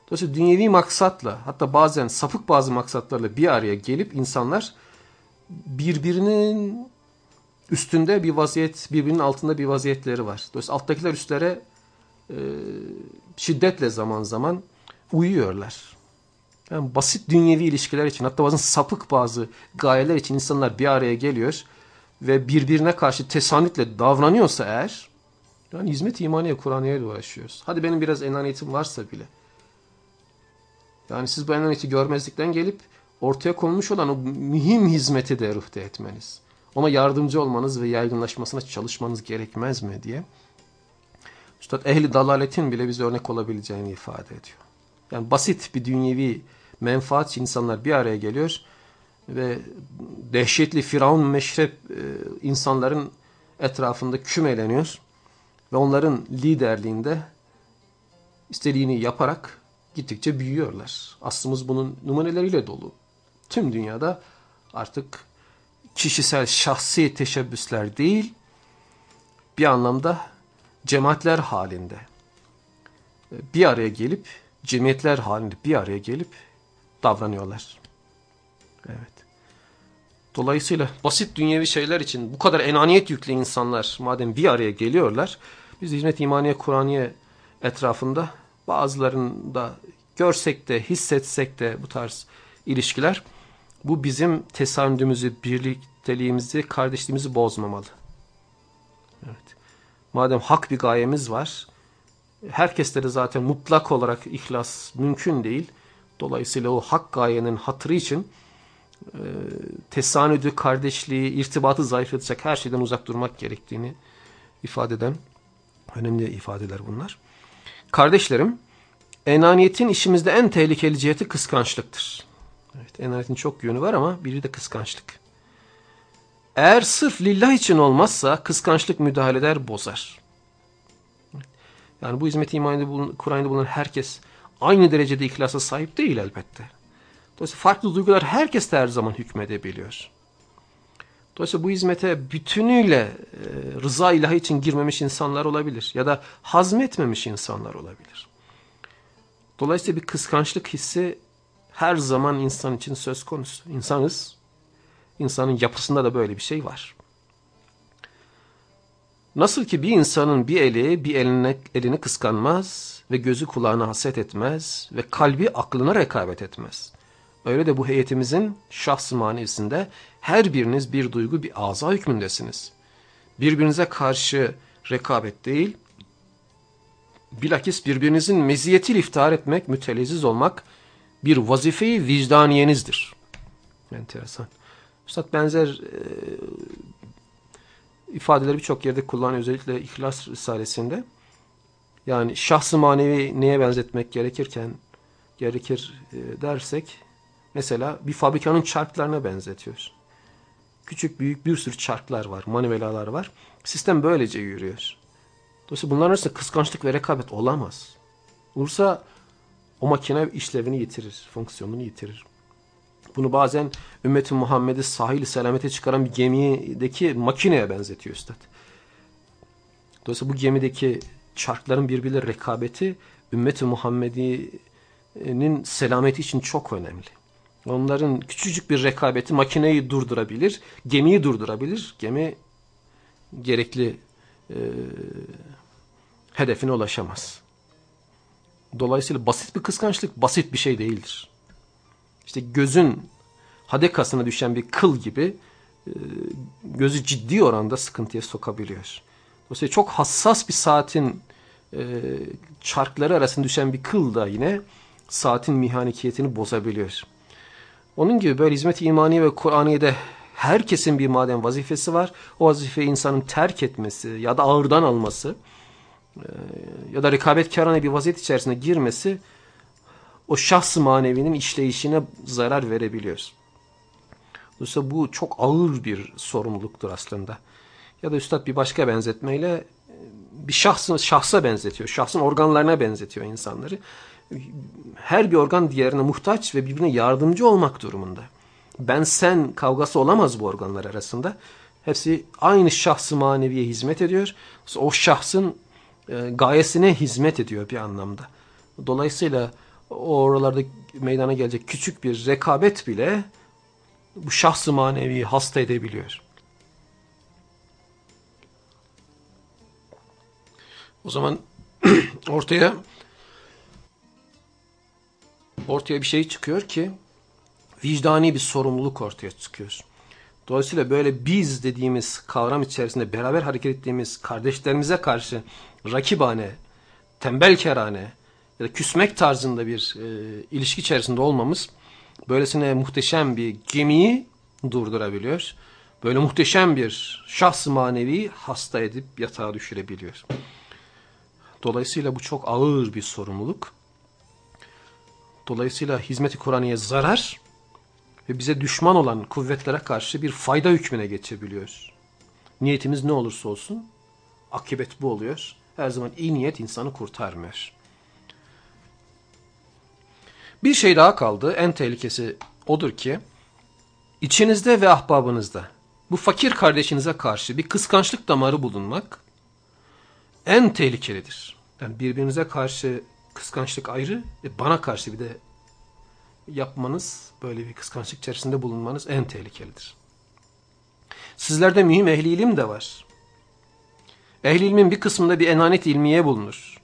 Dolayısıyla dünyevi maksatla hatta bazen sapık bazı maksatlarla bir araya gelip insanlar birbirinin üstünde bir vaziyet, birbirinin altında bir vaziyetleri var. Dolayısıyla alttakiler üstlere e, şiddetle zaman zaman uyuyorlar. Yani basit dünyevi ilişkiler için hatta bazen sapık bazı gayeler için insanlar bir araya geliyor ve birbirine karşı tesanütle davranıyorsa eğer yani hizmet imaniye Kur'an'ya uğraşıyoruz. Hadi benim biraz enaniyetim varsa bile Yani siz bu enaniyeti görmezlikten gelip ortaya konmuş olan o mühim hizmeti de ruhte etmeniz. Ona yardımcı olmanız ve yaygınlaşmasına çalışmanız gerekmez mi diye. Üstad ehli dalaletin bile bize örnek olabileceğini ifade ediyor. Yani basit bir dünyevi menfaat insanlar bir araya geliyor ve dehşetli firavun meşrep e, insanların etrafında kümeleniyor ve onların liderliğinde istediğini yaparak gittikçe büyüyorlar. Aslımız bunun numuneleriyle dolu. Tüm dünyada artık kişisel şahsi teşebbüsler değil, bir anlamda cemaatler halinde bir araya gelip, cemiyetler halinde bir araya gelip davranıyorlar. Evet. Dolayısıyla basit dünyevi şeyler için bu kadar enaniyet yüklü insanlar madem bir araya geliyorlar, biz hizmet imaniye Kur'aniye etrafında bazılarında görsek de hissetsek de bu tarz ilişkiler bu bizim tesadümümüzü, birlikteliğimizi, kardeşliğimizi bozmamalı. Evet. Madem hak bir gayemiz var, herkeste de zaten mutlak olarak ihlas mümkün değil. Dolayısıyla o hak gayenin hatırı için e, tesanüdü, kardeşliği, irtibatı zayıflatacak her şeyden uzak durmak gerektiğini ifade eden önemli ifadeler bunlar. Kardeşlerim, enaniyetin işimizde en tehlikeli ciheti kıskançlıktır. Evet, enaniyetin çok yönü var ama biri de kıskançlık. Eğer sırf lillah için olmazsa kıskançlık müdahaleler bozar. Yani bu hizmet imanında Kur'an'da bulunan herkes aynı derecede ihlasa sahip değil elbette. Dolayısıyla farklı duygular herkes de her zaman hükmedebiliyor. Dolayısıyla bu hizmete bütünüyle e, rıza ilahi için girmemiş insanlar olabilir. Ya da hazmetmemiş insanlar olabilir. Dolayısıyla bir kıskançlık hissi her zaman insan için söz konusu. İnsanız. İnsanın yapısında da böyle bir şey var. Nasıl ki bir insanın bir eli bir eline, elini kıskanmaz ve gözü kulağına haset etmez ve kalbi aklına rekabet etmez. Öyle de bu heyetimizin şahs-ı manevisinde her biriniz bir duygu bir ağza hükmündesiniz. Birbirinize karşı rekabet değil, bilakis birbirinizin meziyetiyle iftihar etmek, müteleziz olmak bir vazifeyi vicdaniyenizdir. Enteresan. Üstad benzer e, ifadeleri birçok yerde kullanıyor. Özellikle İhlas Risalesi'nde. Yani şahsı manevi neye benzetmek gerekirken gerekir e, dersek mesela bir fabrikanın çarklarına benzetiyor. Küçük büyük bir sürü çarklar var, manivelalar var. Sistem böylece yürüyor. Dolayısıyla bunların arasında kıskançlık ve rekabet olamaz. Olursa o makine işlevini yitirir, fonksiyonunu yitirir. Bunu bazen ümmeti Muhammed'i sahil selamete çıkaran bir gemideki makineye benzetiyor üstad. Dolayısıyla bu gemideki çarkların birbiriyle rekabeti ümmeti Muhammedi'nin selameti için çok önemli. Onların küçücük bir rekabeti makineyi durdurabilir, gemiyi durdurabilir. Gemi gerekli e, hedefine ulaşamaz. Dolayısıyla basit bir kıskançlık basit bir şey değildir. İşte gözün hadekasına düşen bir kıl gibi e, gözü ciddi oranda sıkıntıya sokabiliyor. Dolayısıyla çok hassas bir saatin e, çarkları arasında düşen bir kıl da yine saatin mihanikiyetini bozabiliyor. Onun gibi böyle hizmet-i imani ve Kur'aniye'de herkesin bir maden vazifesi var. O vazifeyi insanın terk etmesi ya da ağırdan alması e, ya da rekabetkarane bir vaziyet içerisine girmesi o şahs manevinin işleyişine zarar verebiliyor. Dolayısıyla bu çok ağır bir sorumluluktur aslında. Ya da üstad bir başka benzetmeyle bir şahsın şahsa benzetiyor. Şahsın organlarına benzetiyor insanları. Her bir organ diğerine muhtaç ve birbirine yardımcı olmak durumunda. Ben sen kavgası olamaz bu organlar arasında. Hepsi aynı şahsı maneviye hizmet ediyor. O şahsın e, gayesine hizmet ediyor bir anlamda. Dolayısıyla o oralarda meydana gelecek küçük bir rekabet bile bu şahsı manevi hasta edebiliyor. O zaman ortaya ortaya bir şey çıkıyor ki vicdani bir sorumluluk ortaya çıkıyor. Dolayısıyla böyle biz dediğimiz kavram içerisinde beraber hareket ettiğimiz kardeşlerimize karşı rakibane, tembelkerane ya da küsmek tarzında bir e, ilişki içerisinde olmamız böylesine muhteşem bir gemiyi durdurabiliyor. Böyle muhteşem bir şahs manevi hasta edip yatağa düşürebiliyor. Dolayısıyla bu çok ağır bir sorumluluk. Dolayısıyla hizmeti Kur'an'ya zarar ve bize düşman olan kuvvetlere karşı bir fayda hükmüne geçebiliyor. Niyetimiz ne olursa olsun akıbet bu oluyor. Her zaman iyi niyet insanı kurtarmıyor. Bir şey daha kaldı. En tehlikesi odur ki içinizde ve ahbabınızda bu fakir kardeşinize karşı bir kıskançlık damarı bulunmak en tehlikelidir. Yani birbirinize karşı kıskançlık ayrı, e bana karşı bir de yapmanız, böyle bir kıskançlık içerisinde bulunmanız en tehlikelidir. Sizlerde mühim ehli ilim de var. Ehli ilmin bir kısmında bir enanet ilmiye bulunur.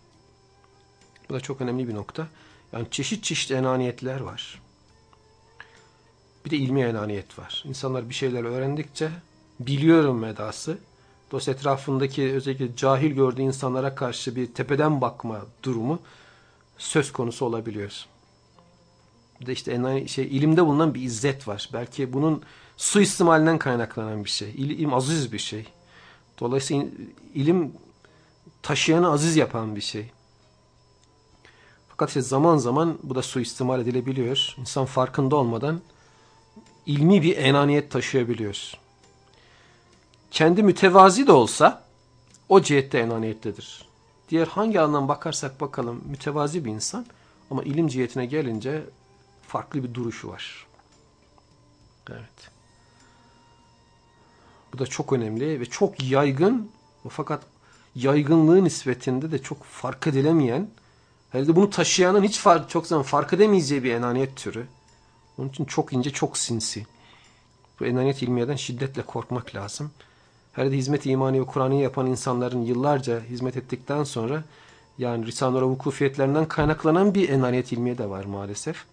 Bu da çok önemli bir nokta. Yani çeşit çeşit enaniyetler var. Bir de ilmi enaniyet var. İnsanlar bir şeyler öğrendikçe biliyorum medası. Dolayısıyla etrafındaki özellikle cahil gördüğü insanlara karşı bir tepeden bakma durumu söz konusu olabiliyor. Bir de işte enani, şey, ilimde bulunan bir izzet var. Belki bunun suistimalinden kaynaklanan bir şey. İlim aziz bir şey. Dolayısıyla ilim taşıyanı aziz yapan bir şey. Fakat işte zaman zaman bu da suistimal edilebiliyor. İnsan farkında olmadan ilmi bir enaniyet taşıyabiliyor. Kendi mütevazi de olsa o cihette enaniyettedir. Diğer hangi alandan bakarsak bakalım mütevazi bir insan ama ilim cihetine gelince farklı bir duruşu var. Evet. Bu da çok önemli ve çok yaygın fakat yaygınlığı nispetinde de çok fark edilemeyen herhalde bunu taşıyanın hiç fark, çok zaman fark edemeyeceği bir enaniyet türü. Onun için çok ince, çok sinsi. Bu enaniyet ilmiyeden şiddetle korkmak lazım. Herhalde hizmet imani ve Kur'an'ı yapan insanların yıllarca hizmet ettikten sonra yani Risale-i vukufiyetlerinden kaynaklanan bir enaniyet ilmiye de var maalesef.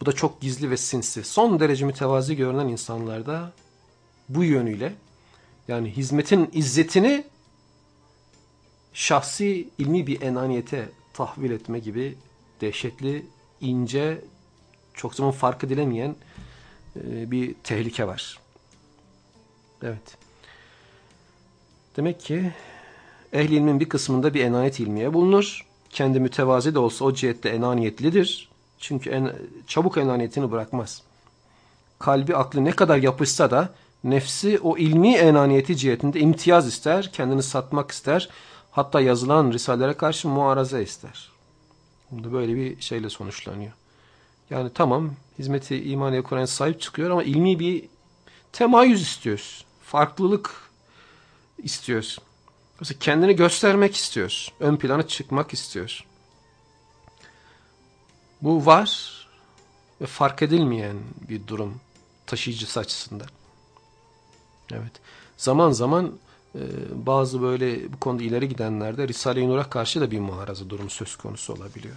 Bu da çok gizli ve sinsi. Son derece mütevazi görünen insanlarda bu yönüyle yani hizmetin izzetini şahsi ilmi bir enaniyete tahvil etme gibi dehşetli, ince, çok zaman fark edilemeyen e, bir tehlike var. Evet. Demek ki ehli ilmin bir kısmında bir enaniyet ilmiye bulunur. Kendi mütevazi de olsa o cihette enaniyetlidir. Çünkü en, çabuk enaniyetini bırakmaz. Kalbi aklı ne kadar yapışsa da nefsi o ilmi enaniyeti cihetinde imtiyaz ister, kendini satmak ister. Hatta yazılan risalelere karşı muaraza ister. Bunda böyle bir şeyle sonuçlanıyor. Yani tamam hizmeti imaniye Kur'an sahip çıkıyor ama ilmi bir temayüz istiyoruz. Farklılık istiyoruz. Mesela kendini göstermek istiyoruz. Ön plana çıkmak istiyoruz. Bu var ve fark edilmeyen bir durum taşıyıcısı açısından. Evet. Zaman zaman e, bazı böyle bu konuda ileri gidenlerde Risale-i Nur'a karşı da bir muharaza durumu söz konusu olabiliyor.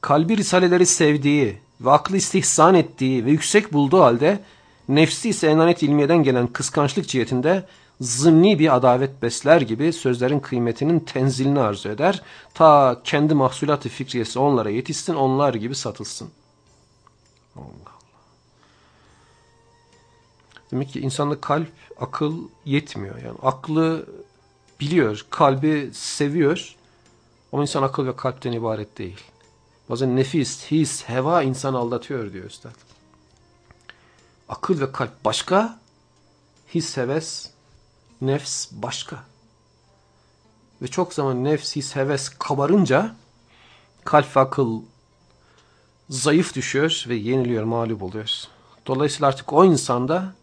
Kalbi Risaleleri sevdiği ve aklı istihsan ettiği ve yüksek bulduğu halde nefsi ise enanet ilmiyeden gelen kıskançlık cihetinde zımni bir adavet besler gibi sözlerin kıymetinin tenzilini arzu eder. Ta kendi mahsulatı fikriyesi onlara yetişsin, onlar gibi satılsın. Allah. Demek ki insanda kalp, akıl yetmiyor. Yani aklı biliyor, kalbi seviyor ama insan akıl ve kalpten ibaret değil. Bazen nefis, his, heva insan aldatıyor diyor Üstad. Akıl ve kalp başka, his, heves, nefs başka. Ve çok zaman nefs, his, heves kabarınca kalp ve akıl zayıf düşüyor ve yeniliyor, mağlup oluyor. Dolayısıyla artık o insanda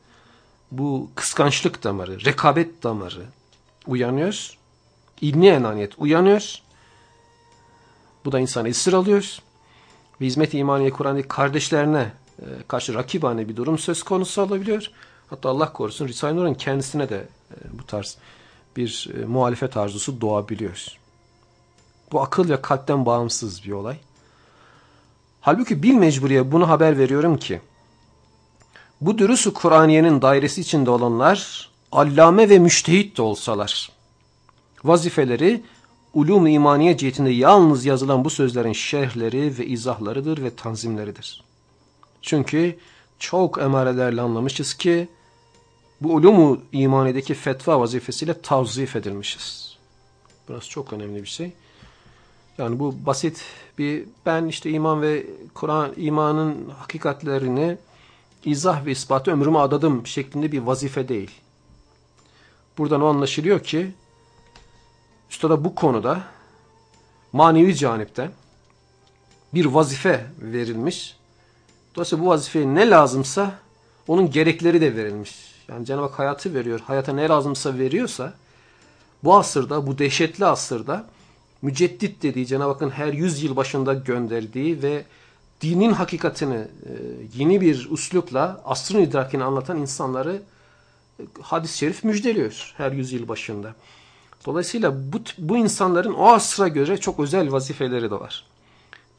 bu kıskançlık damarı, rekabet damarı uyanıyor. İlmi enaniyet uyanıyor. Bu da insanı esir alıyor. Ve hizmet-i imaniye Kur'an'daki kardeşlerine e, karşı rakibane bir durum söz konusu olabiliyor. Hatta Allah korusun Risale-i Nur'un kendisine de e, bu tarz bir e, muhalefet arzusu doğabiliyor. Bu akıl ve kalpten bağımsız bir olay. Halbuki bil mecburiye bunu haber veriyorum ki bu dürüsü Kur'aniyenin dairesi içinde olanlar allame ve müştehit de olsalar vazifeleri ulum imaniye cihetinde yalnız yazılan bu sözlerin şerhleri ve izahlarıdır ve tanzimleridir. Çünkü çok emarelerle anlamışız ki bu ulumu imanideki fetva vazifesiyle tavzif edilmişiz. Burası çok önemli bir şey. Yani bu basit bir ben işte iman ve Kur'an imanın hakikatlerini izah ve ispatı ömrüme adadım şeklinde bir vazife değil. Buradan o anlaşılıyor ki üstada bu konuda manevi canipten bir vazife verilmiş. Dolayısıyla bu vazifeye ne lazımsa onun gerekleri de verilmiş. Yani Cenab-ı Hak hayatı veriyor. Hayata ne lazımsa veriyorsa bu asırda, bu dehşetli asırda müceddit dediği Cenab-ı Hakk'ın her yüz yıl başında gönderdiği ve dinin hakikatini e, yeni bir uslupla asrın idrakini anlatan insanları e, hadis-i şerif müjdeliyor her yüzyıl başında. Dolayısıyla bu, bu insanların o asra göre çok özel vazifeleri de var.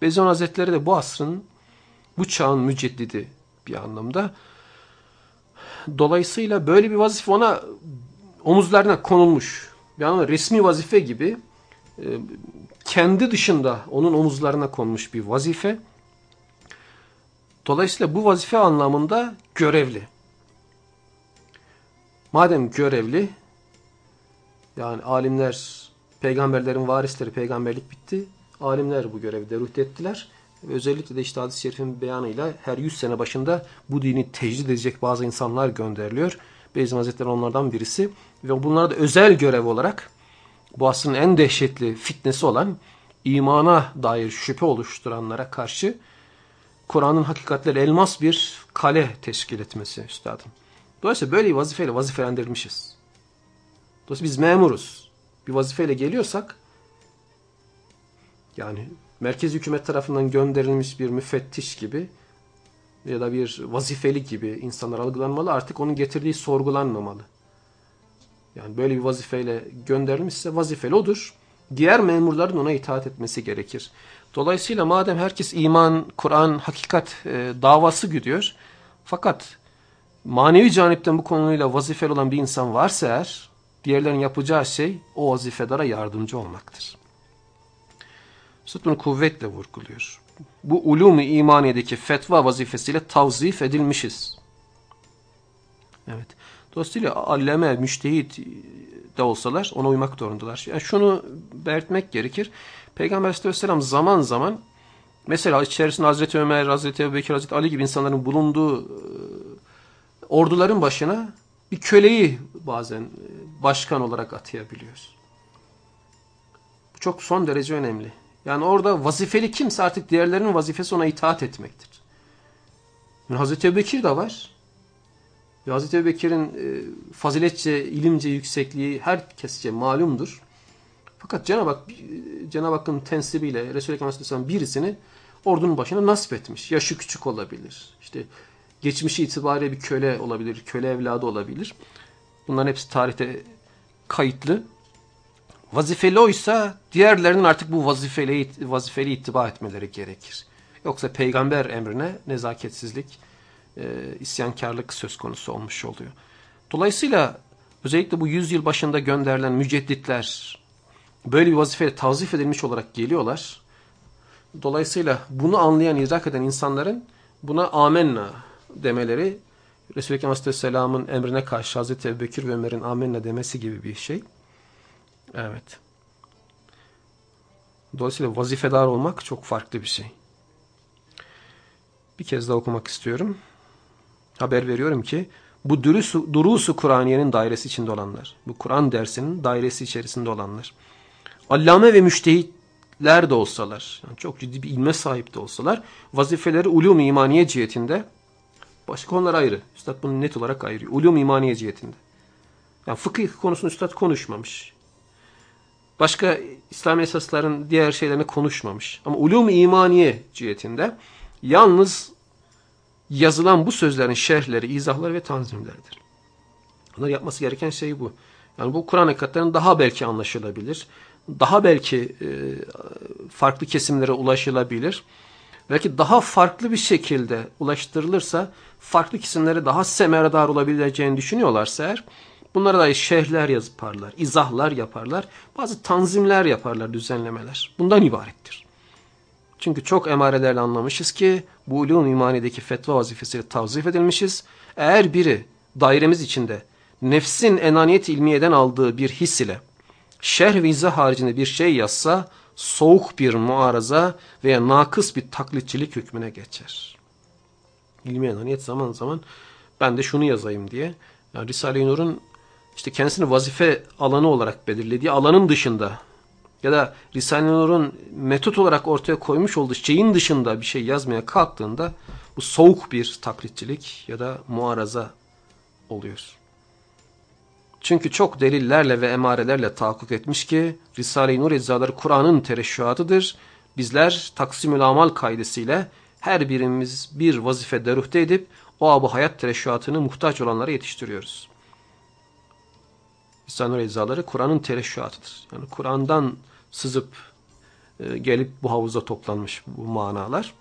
Bezion Hazretleri de bu asrın, bu çağın müceddidi bir anlamda. Dolayısıyla böyle bir vazife ona omuzlarına konulmuş. Yani resmi vazife gibi e, kendi dışında onun omuzlarına konmuş bir vazife. Dolayısıyla bu vazife anlamında görevli. Madem görevli, yani alimler, peygamberlerin varisleri, peygamberlik bitti. Alimler bu görevi derut ettiler. Ve özellikle de işte hadis-i şerifin beyanıyla her 100 sene başında bu dini tecrid edecek bazı insanlar gönderiliyor. Beyazım Hazretleri onlardan birisi. Ve bunlara da özel görev olarak bu asrın en dehşetli fitnesi olan imana dair şüphe oluşturanlara karşı Kur'an'ın hakikatleri elmas bir kale teşkil etmesi üstadım. Dolayısıyla böyle bir vazifeyle vazifelendirilmişiz. Dolayısıyla biz memuruz. Bir vazifeyle geliyorsak yani merkez hükümet tarafından gönderilmiş bir müfettiş gibi ya da bir vazifeli gibi insanlar algılanmalı. Artık onun getirdiği sorgulanmamalı. Yani böyle bir vazifeyle gönderilmişse vazifeli odur. Diğer memurların ona itaat etmesi gerekir. Dolayısıyla madem herkes iman, Kur'an, hakikat e, davası gidiyor. Fakat manevi canipten bu konuyla vazifeli olan bir insan varsa eğer, diğerlerin yapacağı şey o vazifedara yardımcı olmaktır. Üstad bunu kuvvetle vurguluyor. Bu ulûm-i imaniyedeki fetva vazifesiyle tavzif edilmişiz. Evet. Dolayısıyla alleme, müştehit de olsalar ona uymak zorundalar. Yani şunu belirtmek gerekir. Peygamber aleyhisselam zaman zaman mesela içerisinde Hazreti Ömer, Hazreti Ebubekir, Hazreti Ali gibi insanların bulunduğu e, orduların başına bir köleyi bazen e, başkan olarak atayabiliyor. Bu çok son derece önemli. Yani orada vazifeli kimse artık diğerlerinin vazifesi ona itaat etmektir. Yani Hazreti Ebubekir de var. Ve Hazreti Ebubekir'in e, faziletçe, ilimce yüksekliği herkesçe malumdur. Fakat Cenab-ı Hak, Cenab-ı Hakk'ın tensibiyle Resulü Ekrem birisini ordunun başına nasip etmiş. Yaşı küçük olabilir. İşte geçmişi itibariyle bir köle olabilir, köle evladı olabilir. Bunların hepsi tarihte kayıtlı. Vazifeli oysa diğerlerinin artık bu vazifeli, vazifeli ittiba etmeleri gerekir. Yoksa peygamber emrine nezaketsizlik, e, isyankarlık söz konusu olmuş oluyor. Dolayısıyla özellikle bu yüzyıl başında gönderilen mücedditler böyle bir vazifeyle tavzif edilmiş olarak geliyorlar. Dolayısıyla bunu anlayan, idrak eden insanların buna amenna demeleri Resulü Ekrem Aleyhisselam'ın emrine karşı Hazreti Ebubekir ve Ömer'in amenna demesi gibi bir şey. Evet. Dolayısıyla vazifedar olmak çok farklı bir şey. Bir kez daha okumak istiyorum haber veriyorum ki bu durusu, durusu Kur'aniyenin dairesi içinde olanlar, bu Kur'an dersinin dairesi içerisinde olanlar, allame ve müştehitler de olsalar, yani çok ciddi bir ilme sahip de olsalar, vazifeleri ulum imaniye cihetinde, başka konular ayrı. Üstad bunu net olarak ayırıyor. Ulum imaniye cihetinde. Yani fıkıh konusunu üstad konuşmamış. Başka İslam esasların diğer şeylerini konuşmamış. Ama ulum imaniye cihetinde yalnız yazılan bu sözlerin şerhleri, izahları ve tanzimleridir. Onlar yapması gereken şey bu. Yani bu Kur'an hakikatlerinin daha belki anlaşılabilir. Daha belki e, farklı kesimlere ulaşılabilir. Belki daha farklı bir şekilde ulaştırılırsa farklı kesimlere daha semeredar olabileceğini düşünüyorlarsa eğer Bunlara dair şerhler yaparlar, izahlar yaparlar, bazı tanzimler yaparlar, düzenlemeler. Bundan ibarettir. Çünkü çok emarelerle anlamışız ki bu ulûm imanideki fetva vazifesi tavzif edilmişiz. Eğer biri dairemiz içinde nefsin enaniyet ilmiyeden aldığı bir his ile şerh ve izah haricinde bir şey yazsa soğuk bir muaraza veya nakıs bir taklitçilik hükmüne geçer. İlmi enaniyet zaman zaman ben de şunu yazayım diye. Yani Risale-i Nur'un işte kendisini vazife alanı olarak belirlediği alanın dışında ya da Risale-i Nur'un metot olarak ortaya koymuş olduğu şeyin dışında bir şey yazmaya kalktığında bu soğuk bir taklitçilik ya da muaraza oluyor. Çünkü çok delillerle ve emarelerle tahakkuk etmiş ki Risale-i Nur eczaları Kur'an'ın tereşşuatıdır. Bizler taksimül amal kaidesiyle her birimiz bir vazife deruhte edip o abu hayat tereşşuatını muhtaç olanlara yetiştiriyoruz. Risale-i Nur eczaları Kur'an'ın tereşşuatıdır. Yani Kur'an'dan sızıp e, gelip bu havuza toplanmış bu manalar.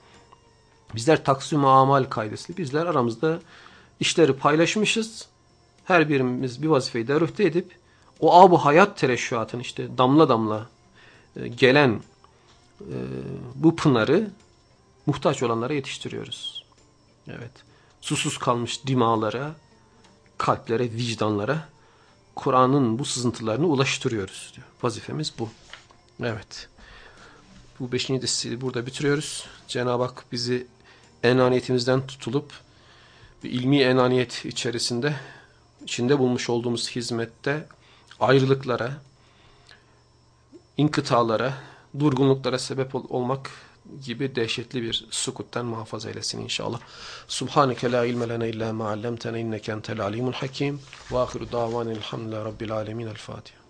Bizler taksim amal kaidesiyle bizler aramızda işleri paylaşmışız her birimiz bir vazifeyi derüfte edip o abu hayat tereşşuatın işte damla damla e, gelen e, bu pınarı muhtaç olanlara yetiştiriyoruz. Evet. Susuz kalmış dimalara, kalplere, vicdanlara Kur'an'ın bu sızıntılarını ulaştırıyoruz diyor. Vazifemiz bu. Evet. Bu beşinci destesi burada bitiriyoruz. Cenab-ı Hak bizi enaniyetimizden tutulup bir ilmi enaniyet içerisinde içinde bulmuş olduğumuz hizmette ayrılıklara, inkıtalara, durgunluklara sebep ol olmak gibi dehşetli bir sukuttan muhafaza eylesin inşallah. Subhaneke la ilme lena illa ma allamtena inneke entel alimul hakim. Ve ahiru davanil hamdülillahi rabbil alemin. El Fatiha.